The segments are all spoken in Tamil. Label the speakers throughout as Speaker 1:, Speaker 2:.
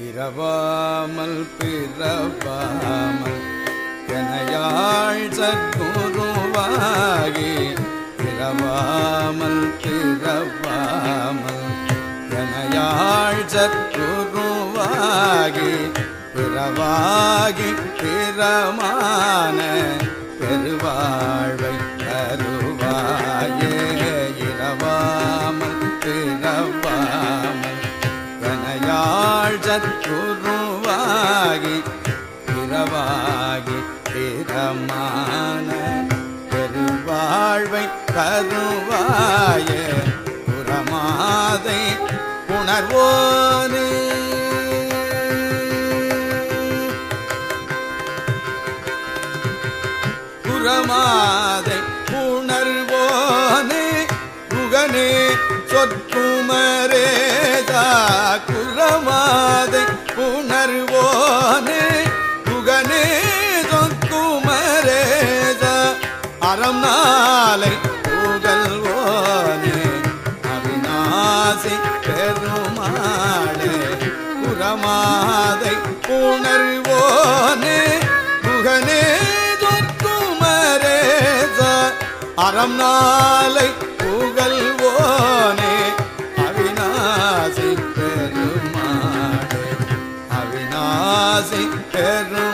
Speaker 1: இரவாமல் பிறவாமல் கனையாள் சத்குருவாகி இரவாமல் பிறவாமல் கனையாள் சத்குருவாகி பிறவாகி பிறமான பெருவாள் சத்குருவாகி சற்குருவாகி பிறவாகி பிறமான பெருவாழ்வை தருவாய புறமாதை உணர்வோனே புறமாதை உணர்வோனே புகனே சொற்குமரேதா குறமாதை புகனே அறம் நாளை புகழ்வோனே அவிநாசி பெருமாளே புறமாதை உணர்வோனே புகனே சொற்குமரேதா அறம் நாளை புகழ்வோனே அவிநாசி பெருமாளே அவிநாசி பெருமாளே.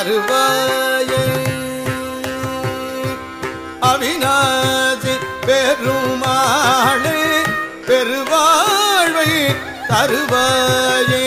Speaker 1: தருவாயே அவிநாசி பெருமாளே பெருவாழ்வை தருவாயே.